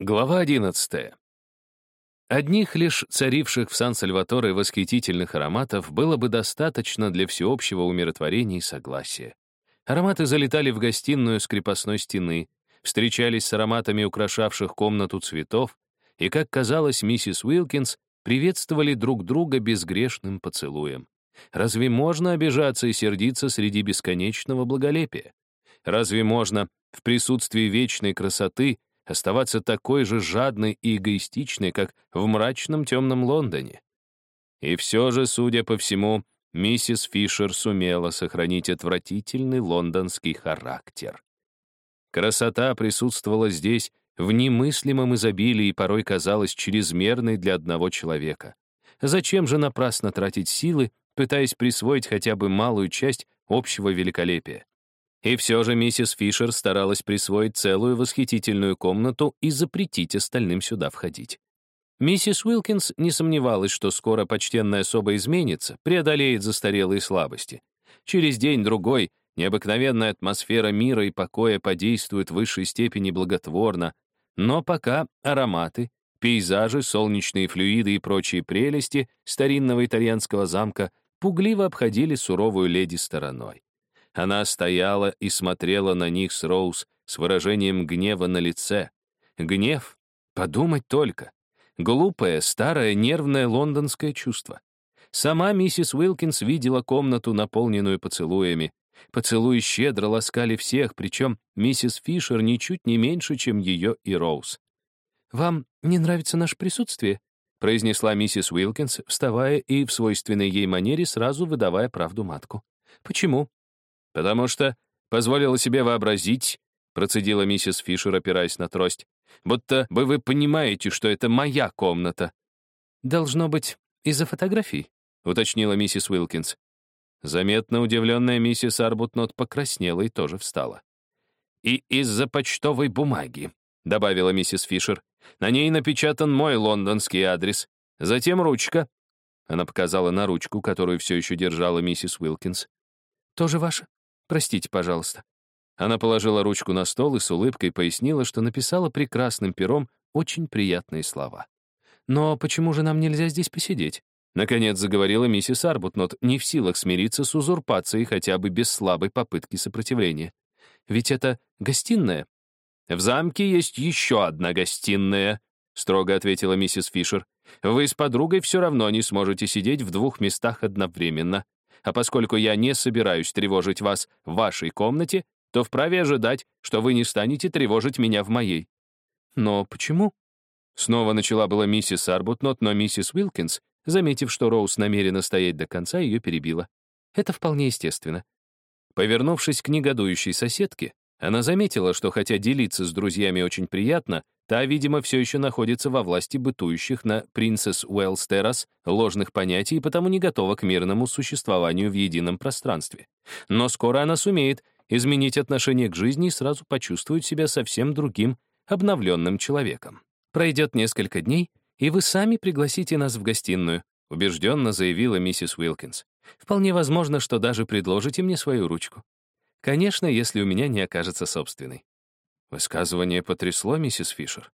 Глава 11. Одних лишь царивших в Сан-Сальваторе восхитительных ароматов было бы достаточно для всеобщего умиротворения и согласия. Ароматы залетали в гостиную с крепостной стены, встречались с ароматами украшавших комнату цветов, и, как казалось, миссис Уилкинс приветствовали друг друга безгрешным поцелуем. Разве можно обижаться и сердиться среди бесконечного благолепия? Разве можно в присутствии вечной красоты оставаться такой же жадной и эгоистичной, как в мрачном темном Лондоне. И все же, судя по всему, миссис Фишер сумела сохранить отвратительный лондонский характер. Красота присутствовала здесь в немыслимом изобилии и порой казалась чрезмерной для одного человека. Зачем же напрасно тратить силы, пытаясь присвоить хотя бы малую часть общего великолепия? И все же миссис Фишер старалась присвоить целую восхитительную комнату и запретить остальным сюда входить. Миссис Уилкинс не сомневалась, что скоро почтенная особа изменится, преодолеет застарелые слабости. Через день-другой необыкновенная атмосфера мира и покоя подействует в высшей степени благотворно, но пока ароматы, пейзажи, солнечные флюиды и прочие прелести старинного итальянского замка пугливо обходили суровую леди стороной. Она стояла и смотрела на них с Роуз с выражением гнева на лице. Гнев? Подумать только. Глупое, старое, нервное лондонское чувство. Сама миссис Уилкинс видела комнату, наполненную поцелуями. Поцелуи щедро ласкали всех, причем миссис Фишер ничуть не меньше, чем ее и Роуз. «Вам не нравится наше присутствие?» произнесла миссис Уилкинс, вставая и в свойственной ей манере сразу выдавая правду матку. «Почему?» «Потому что позволила себе вообразить», процедила миссис Фишер, опираясь на трость, «будто бы вы понимаете, что это моя комната». «Должно быть, из-за фотографий», уточнила миссис Уилкинс. Заметно удивленная миссис Арбутнот покраснела и тоже встала. «И из-за почтовой бумаги», — добавила миссис Фишер. «На ней напечатан мой лондонский адрес. Затем ручка». Она показала на ручку, которую все еще держала миссис Уилкинс. «Тоже ваша?» Простите, пожалуйста». Она положила ручку на стол и с улыбкой пояснила, что написала прекрасным пером очень приятные слова. «Но почему же нам нельзя здесь посидеть?» Наконец заговорила миссис Арбутнот, не в силах смириться с узурпацией хотя бы без слабой попытки сопротивления. «Ведь это гостиная». «В замке есть еще одна гостиная», — строго ответила миссис Фишер. «Вы с подругой все равно не сможете сидеть в двух местах одновременно. А поскольку я не собираюсь тревожить вас в вашей комнате, то вправе ожидать, что вы не станете тревожить меня в моей». «Но почему?» Снова начала была миссис Арбутнот, но миссис Уилкинс, заметив, что Роуз намерена стоять до конца, ее перебила. Это вполне естественно. Повернувшись к негодующей соседке, она заметила, что хотя делиться с друзьями очень приятно, Та, видимо, все еще находится во власти бытующих на Принцесс Уэллс Террас ложных понятий и потому не готова к мирному существованию в едином пространстве. Но скоро она сумеет изменить отношение к жизни и сразу почувствует себя совсем другим, обновленным человеком. Пройдет несколько дней, и вы сами пригласите нас в гостиную, убежденно заявила миссис Уилкинс. Вполне возможно, что даже предложите мне свою ручку. Конечно, если у меня не окажется собственной. Высказывание потрясло миссис Фишер.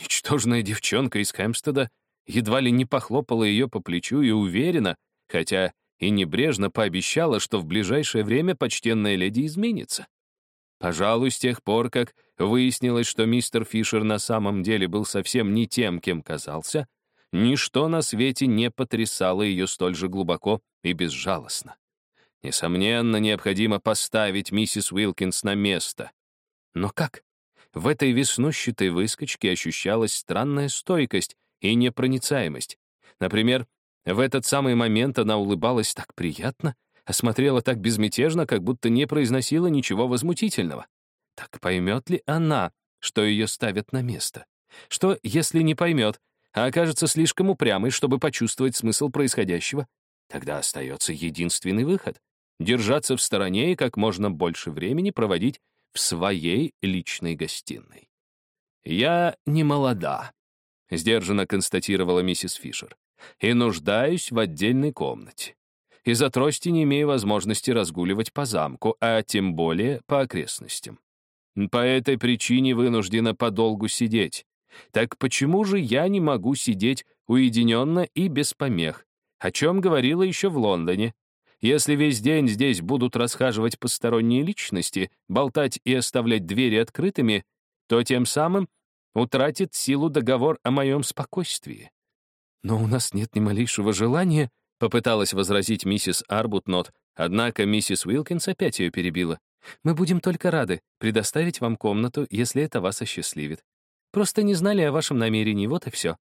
Ничтожная девчонка из Хэмпстеда едва ли не похлопала ее по плечу и уверена, хотя и небрежно пообещала, что в ближайшее время почтенная леди изменится. Пожалуй, с тех пор, как выяснилось, что мистер Фишер на самом деле был совсем не тем, кем казался, ничто на свете не потрясало ее столь же глубоко и безжалостно. Несомненно, необходимо поставить миссис Уилкинс на место. Но как? В этой веснущатой выскочке ощущалась странная стойкость и непроницаемость. Например, в этот самый момент она улыбалась так приятно, а смотрела так безмятежно, как будто не произносила ничего возмутительного. Так поймет ли она, что ее ставят на место? Что, если не поймет, а окажется слишком упрямой, чтобы почувствовать смысл происходящего? Тогда остается единственный выход — держаться в стороне и как можно больше времени проводить в своей личной гостиной. «Я не молода», — сдержанно констатировала миссис Фишер, «и нуждаюсь в отдельной комнате. Из-за трости не имею возможности разгуливать по замку, а тем более по окрестностям. По этой причине вынуждена подолгу сидеть. Так почему же я не могу сидеть уединенно и без помех? О чем говорила еще в Лондоне. Если весь день здесь будут расхаживать посторонние личности, болтать и оставлять двери открытыми, то тем самым утратит силу договор о моем спокойствии. Но у нас нет ни малейшего желания, попыталась возразить миссис Арбутнот, однако миссис Уилкинс опять ее перебила. Мы будем только рады предоставить вам комнату, если это вас осчастливит. Просто не знали о вашем намерении, вот и все.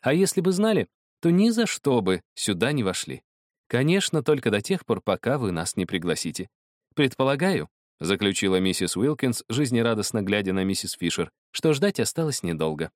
А если бы знали, то ни за что бы сюда не вошли. Конечно, только до тех пор, пока вы нас не пригласите. Предполагаю, — заключила миссис Уилкинс, жизнерадостно глядя на миссис Фишер, что ждать осталось недолго.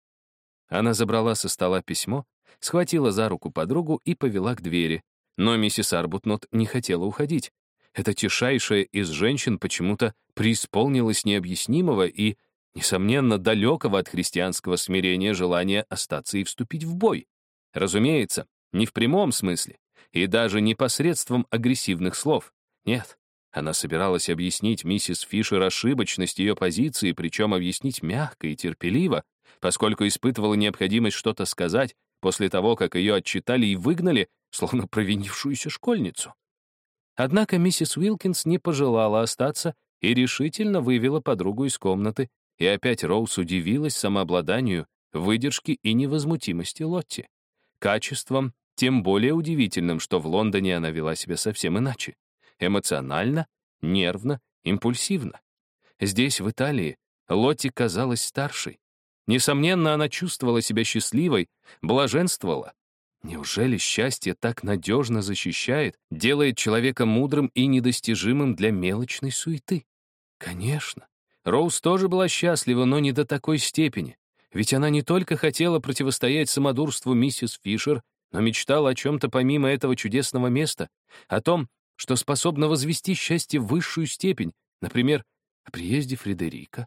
Она забрала со стола письмо, схватила за руку подругу и повела к двери. Но миссис Арбутнот не хотела уходить. Эта тишайшая из женщин почему-то преисполнилась необъяснимого и, несомненно, далекого от христианского смирения желания остаться и вступить в бой. Разумеется, не в прямом смысле, и даже не посредством агрессивных слов. Нет, она собиралась объяснить миссис Фишер ошибочность ее позиции, причем объяснить мягко и терпеливо, поскольку испытывала необходимость что-то сказать после того, как ее отчитали и выгнали, словно провинившуюся школьницу. Однако миссис Уилкинс не пожелала остаться и решительно вывела подругу из комнаты, и опять Роуз удивилась самообладанию, выдержке и невозмутимости Лотти. Качеством, тем более удивительным, что в Лондоне она вела себя совсем иначе. Эмоционально, нервно, импульсивно. Здесь, в Италии, Лотти казалась старшей. Несомненно, она чувствовала себя счастливой, блаженствовала. Неужели счастье так надежно защищает, делает человека мудрым и недостижимым для мелочной суеты? Конечно. Роуз тоже была счастлива, но не до такой степени. Ведь она не только хотела противостоять самодурству миссис Фишер, но мечтала о чем-то помимо этого чудесного места, о том, что способно возвести счастье в высшую степень, например, о приезде Фредерика.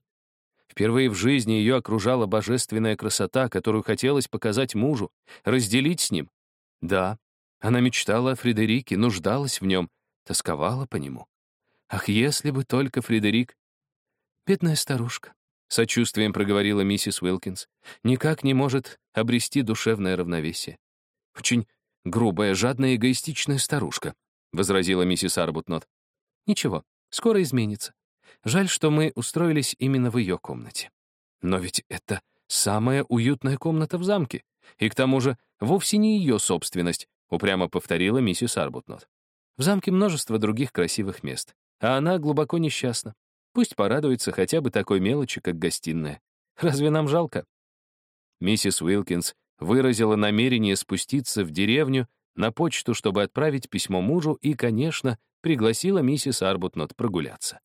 Впервые в жизни ее окружала божественная красота, которую хотелось показать мужу, разделить с ним. Да, она мечтала о Фредерике, нуждалась в нем, тосковала по нему. Ах, если бы только Фредерик... Бедная старушка, сочувствием проговорила миссис Уилкинс, никак не может обрести душевное равновесие. Очень грубая, жадная, эгоистичная старушка, возразила миссис Арбутнот. Ничего, скоро изменится. Жаль, что мы устроились именно в ее комнате. Но ведь это самая уютная комната в замке. И к тому же вовсе не ее собственность, упрямо повторила миссис Арбутнот. В замке множество других красивых мест, а она глубоко несчастна. Пусть порадуется хотя бы такой мелочи, как гостиная. Разве нам жалко? Миссис Уилкинс выразила намерение спуститься в деревню на почту, чтобы отправить письмо мужу и, конечно, пригласила миссис Арбутнот прогуляться.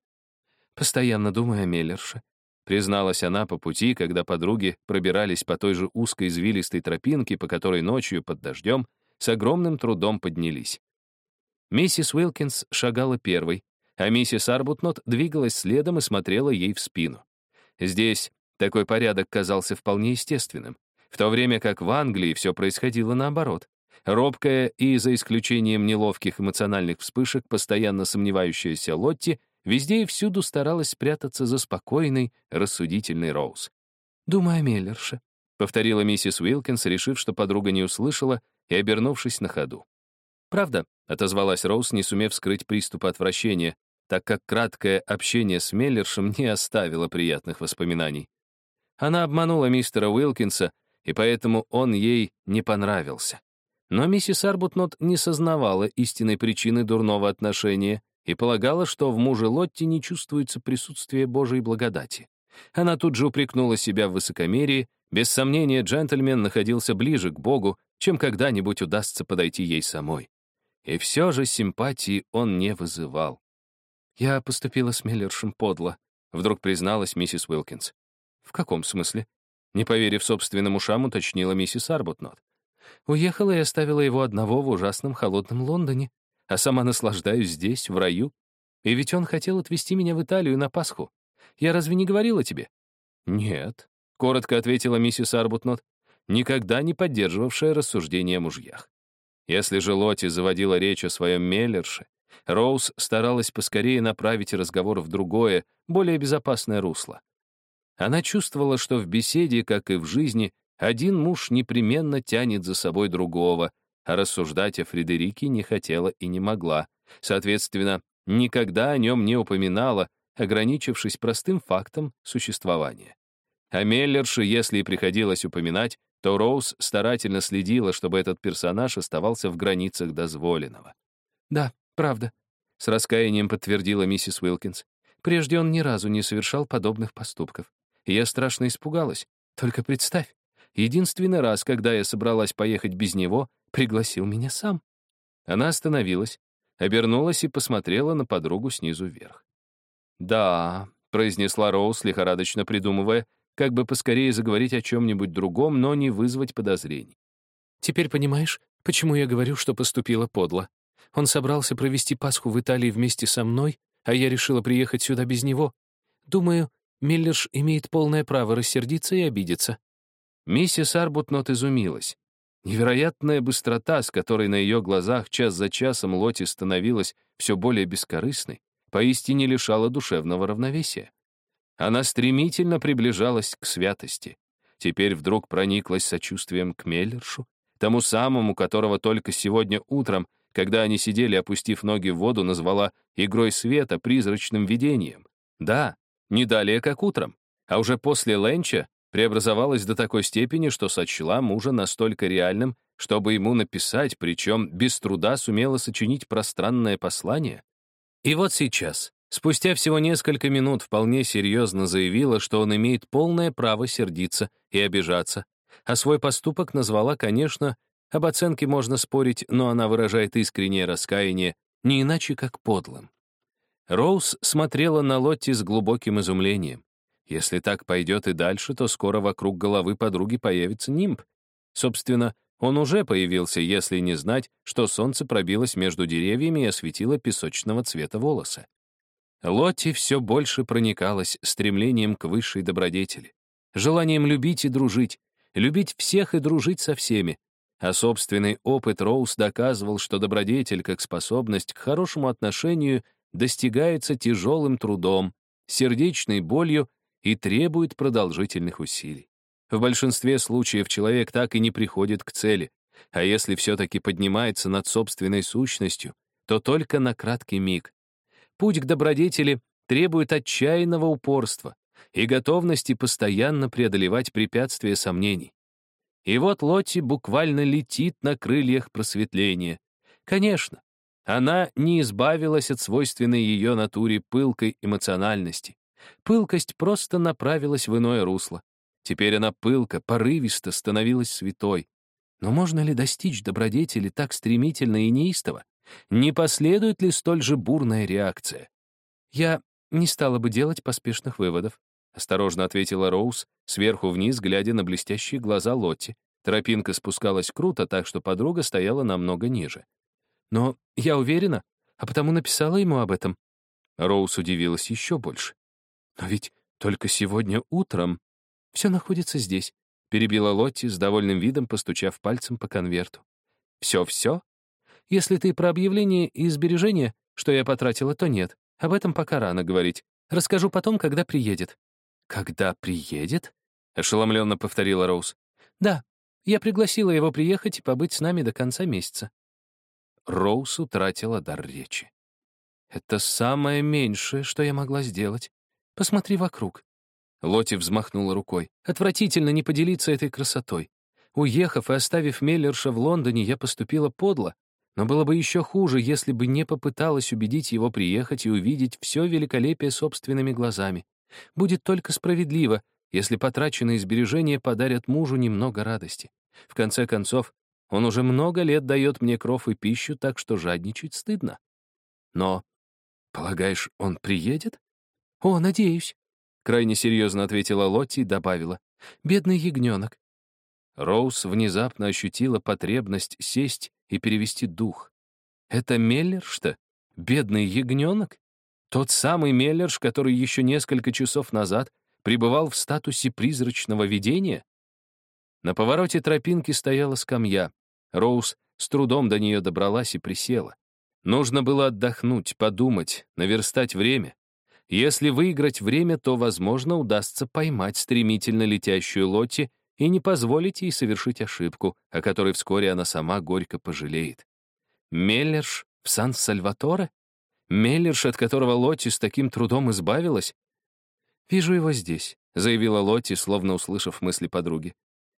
Постоянно думая о Меллерше, призналась она по пути, когда подруги пробирались по той же узкой извилистой тропинке, по которой ночью под дождем с огромным трудом поднялись. Миссис Уилкинс шагала первой, а миссис Арбутнот двигалась следом и смотрела ей в спину. Здесь такой порядок казался вполне естественным, в то время как в Англии все происходило наоборот. Робкая и, за исключением неловких эмоциональных вспышек, постоянно сомневающаяся Лотти везде и всюду старалась спрятаться за спокойной, рассудительной Роуз. «Думаю о Меллерше», — повторила миссис Уилкинс, решив, что подруга не услышала, и обернувшись на ходу. «Правда», — отозвалась Роуз, не сумев скрыть приступ отвращения, так как краткое общение с Меллершем не оставило приятных воспоминаний. Она обманула мистера Уилкинса, и поэтому он ей не понравился. Но миссис Арбутнот не сознавала истинной причины дурного отношения и полагала, что в муже Лотти не чувствуется присутствие Божьей благодати. Она тут же упрекнула себя в высокомерии, без сомнения джентльмен находился ближе к Богу, чем когда-нибудь удастся подойти ей самой. И все же симпатии он не вызывал. «Я поступила с Миллершем подло», — вдруг призналась миссис Уилкинс. «В каком смысле?» Не поверив собственным ушам, уточнила миссис Арбутнот. Уехала и оставила его одного в ужасном холодном Лондоне, а сама наслаждаюсь здесь, в раю. И ведь он хотел отвезти меня в Италию на Пасху. Я разве не говорила тебе? Нет, — коротко ответила миссис Арбутнот, никогда не поддерживавшая рассуждения о мужьях. Если же Лоти заводила речь о своем Меллерше, Роуз старалась поскорее направить разговор в другое, более безопасное русло. Она чувствовала, что в беседе, как и в жизни, один муж непременно тянет за собой другого, а рассуждать о Фредерике не хотела и не могла. Соответственно, никогда о нем не упоминала, ограничившись простым фактом существования. О Меллерше, если и приходилось упоминать, то Роуз старательно следила, чтобы этот персонаж оставался в границах дозволенного. «Да, правда», — с раскаянием подтвердила миссис Уилкинс. «Прежде он ни разу не совершал подобных поступков. Я страшно испугалась. Только представь, единственный раз, когда я собралась поехать без него, пригласил меня сам». Она остановилась, обернулась и посмотрела на подругу снизу вверх. «Да», — произнесла Роуз, лихорадочно придумывая, как бы поскорее заговорить о чем-нибудь другом, но не вызвать подозрений. «Теперь понимаешь, почему я говорю, что поступила подло? Он собрался провести Пасху в Италии вместе со мной, а я решила приехать сюда без него. Думаю, Миллерш имеет полное право рассердиться и обидеться». Миссис Арбутнот изумилась. Невероятная быстрота, с которой на ее глазах час за часом Лоти становилась все более бескорыстной, поистине лишала душевного равновесия. Она стремительно приближалась к святости. Теперь вдруг прониклась сочувствием к Меллершу, тому самому, которого только сегодня утром, когда они сидели, опустив ноги в воду, назвала игрой света призрачным видением. Да, не далее, как утром, а уже после ленча преобразовалась до такой степени, что сочла мужа настолько реальным, чтобы ему написать, причем без труда сумела сочинить пространное послание. И вот сейчас, Спустя всего несколько минут вполне серьезно заявила, что он имеет полное право сердиться и обижаться, а свой поступок назвала, конечно, об оценке можно спорить, но она выражает искреннее раскаяние, не иначе как подлым. Роуз смотрела на Лотти с глубоким изумлением. Если так пойдет и дальше, то скоро вокруг головы подруги появится нимб. Собственно, он уже появился, если не знать, что солнце пробилось между деревьями и осветило песочного цвета волосы. Лотти все больше проникалась стремлением к высшей добродетели, желанием любить и дружить, любить всех и дружить со всеми, а собственный опыт Роуз доказывал, что добродетель как способность к хорошему отношению достигается тяжелым трудом, сердечной болью и требует продолжительных усилий. В большинстве случаев человек так и не приходит к цели, а если все-таки поднимается над собственной сущностью, то только на краткий миг, Путь к добродетели требует отчаянного упорства и готовности постоянно преодолевать препятствия сомнений. И вот Лотти буквально летит на крыльях просветления. Конечно, она не избавилась от свойственной ее натуре пылкой эмоциональности. Пылкость просто направилась в иное русло. Теперь она пылко, порывисто становилась святой. Но можно ли достичь добродетели так стремительно и неистово? Не последует ли столь же бурная реакция? Я не стала бы делать поспешных выводов, осторожно ответила Роуз, сверху вниз, глядя на блестящие глаза Лотти. Тропинка спускалась круто, так что подруга стояла намного ниже. Но я уверена, а потому написала ему об этом. Роуз удивилась еще больше. Но ведь только сегодня утром все находится здесь, перебила Лотти с довольным видом, постучав пальцем по конверту. Все-все если ты про объявление и сбережения, что я потратила, то нет. Об этом пока рано говорить. Расскажу потом, когда приедет». «Когда приедет?» — ошеломленно повторила Роуз. «Да, я пригласила его приехать и побыть с нами до конца месяца». Роуз утратила дар речи. «Это самое меньшее, что я могла сделать. Посмотри вокруг». Лоти взмахнула рукой. «Отвратительно не поделиться этой красотой. Уехав и оставив Меллерша в Лондоне, я поступила подло. Но было бы еще хуже, если бы не попыталась убедить его приехать и увидеть все великолепие собственными глазами. Будет только справедливо, если потраченные сбережения подарят мужу немного радости. В конце концов, он уже много лет дает мне кров и пищу, так что жадничать стыдно. Но, полагаешь, он приедет? О, надеюсь. Крайне серьезно ответила Лотти и добавила. Бедный ягненок. Роуз внезапно ощутила потребность сесть и перевести дух. Это Меллерш-то? Бедный ягненок? Тот самый Меллерш, который еще несколько часов назад пребывал в статусе призрачного видения? На повороте тропинки стояла скамья. Роуз с трудом до нее добралась и присела. Нужно было отдохнуть, подумать, наверстать время. Если выиграть время, то, возможно, удастся поймать стремительно летящую Лотти и не позволить ей совершить ошибку, о которой вскоре она сама горько пожалеет. Меллерш в Сан-Сальваторе? Меллерш, от которого Лотти с таким трудом избавилась? «Вижу его здесь», — заявила Лотти, словно услышав мысли подруги.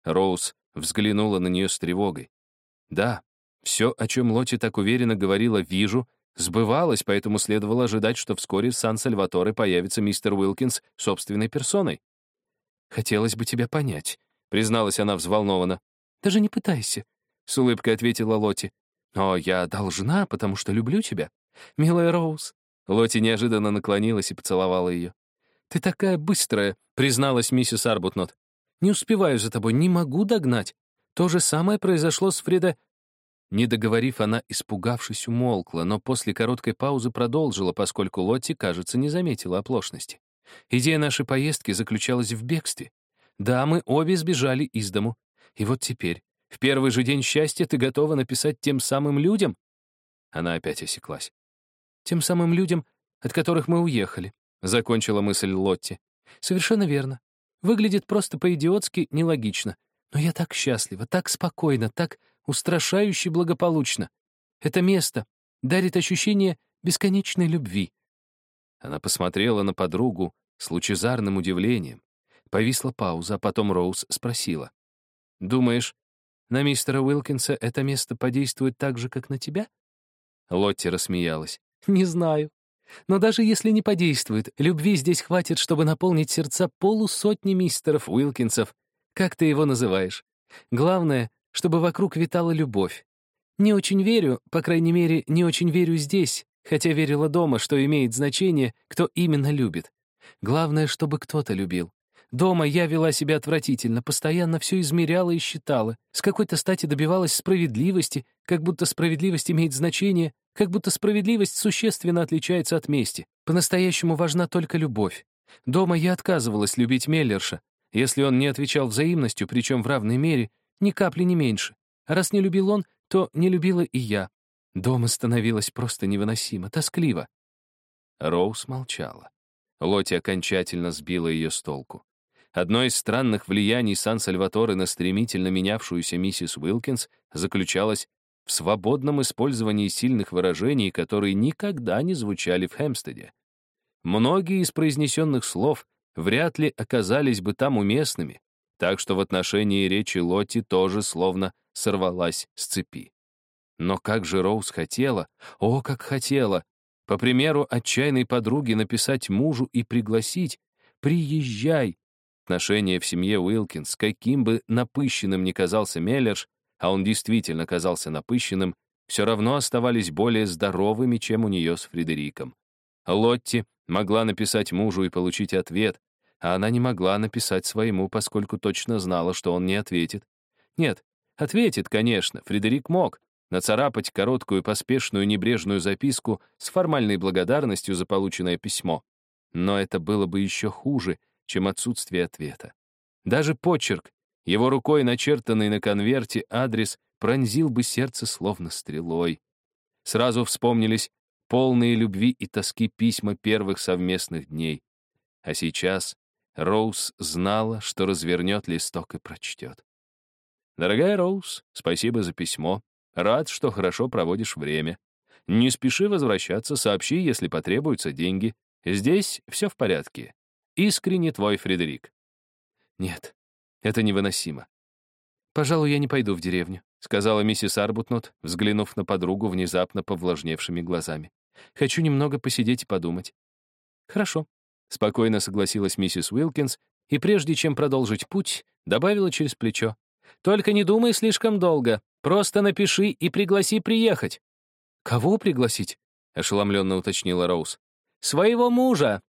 Роуз взглянула на нее с тревогой. Да, все, о чем Лотти так уверенно говорила «вижу», сбывалось, поэтому следовало ожидать, что вскоре в Сан-Сальваторе появится мистер Уилкинс собственной персоной. «Хотелось бы тебя понять», — призналась она взволнованно. «Даже не пытайся», — с улыбкой ответила Лотти. «Но я должна, потому что люблю тебя. Милая Роуз». Лотти неожиданно наклонилась и поцеловала ее. «Ты такая быстрая», — призналась миссис Арбутнот. «Не успеваю за тобой, не могу догнать. То же самое произошло с Фреда...» Не договорив, она, испугавшись, умолкла, но после короткой паузы продолжила, поскольку Лотти, кажется, не заметила оплошности. Идея нашей поездки заключалась в бегстве. Да, мы обе сбежали из дому. И вот теперь, в первый же день счастья, ты готова написать тем самым людям? Она опять осеклась. Тем самым людям, от которых мы уехали. — закончила мысль Лотти. «Совершенно верно. Выглядит просто по-идиотски нелогично. Но я так счастлива, так спокойно, так устрашающе благополучно. Это место дарит ощущение бесконечной любви». Она посмотрела на подругу с лучезарным удивлением. Повисла пауза, а потом Роуз спросила. «Думаешь, на мистера Уилкинса это место подействует так же, как на тебя?» Лотти рассмеялась. «Не знаю. Но даже если не подействует, любви здесь хватит, чтобы наполнить сердца полусотни мистеров Уилкинсов. Как ты его называешь? Главное, чтобы вокруг витала любовь. Не очень верю, по крайней мере, не очень верю здесь, хотя верила дома, что имеет значение, кто именно любит. Главное, чтобы кто-то любил. Дома я вела себя отвратительно, постоянно все измеряла и считала. С какой-то стати добивалась справедливости, как будто справедливость имеет значение, как будто справедливость существенно отличается от мести. По-настоящему важна только любовь. Дома я отказывалась любить Меллерша, если он не отвечал взаимностью, причем в равной мере, ни капли не меньше. А раз не любил он, то не любила и я. Дома становилось просто невыносимо, тоскливо. Роуз молчала. Лоти окончательно сбила ее с толку. Одно из странных влияний Сан-Сальваторе на стремительно менявшуюся миссис Уилкинс заключалось в свободном использовании сильных выражений, которые никогда не звучали в Хэмстеде. Многие из произнесенных слов вряд ли оказались бы там уместными, так что в отношении речи Лотти тоже словно сорвалась с цепи. Но как же Роуз хотела, о, как хотела, по примеру отчаянной подруги написать мужу и пригласить «Приезжай!» Отношения в семье Уилкинс, каким бы напыщенным ни казался Меллерш, а он действительно казался напыщенным, все равно оставались более здоровыми, чем у нее с Фредериком. Лотти могла написать мужу и получить ответ, а она не могла написать своему, поскольку точно знала, что он не ответит. Нет, ответит, конечно, Фредерик мог нацарапать короткую, поспешную, небрежную записку с формальной благодарностью за полученное письмо. Но это было бы еще хуже, чем отсутствие ответа. Даже почерк, его рукой начертанный на конверте адрес пронзил бы сердце словно стрелой. Сразу вспомнились полные любви и тоски письма первых совместных дней. А сейчас Роуз знала, что развернет листок и прочтет. «Дорогая Роуз, спасибо за письмо. Рад, что хорошо проводишь время. Не спеши возвращаться, сообщи, если потребуются деньги. Здесь все в порядке. Искренне твой Фредерик». «Нет, это невыносимо. «Пожалуй, я не пойду в деревню», — сказала миссис Арбутнот, взглянув на подругу внезапно повлажневшими глазами. «Хочу немного посидеть и подумать». «Хорошо», — спокойно согласилась миссис Уилкинс, и прежде чем продолжить путь, добавила через плечо. «Только не думай слишком долго. Просто напиши и пригласи приехать». «Кого пригласить?» — ошеломленно уточнила Роуз. «Своего мужа»,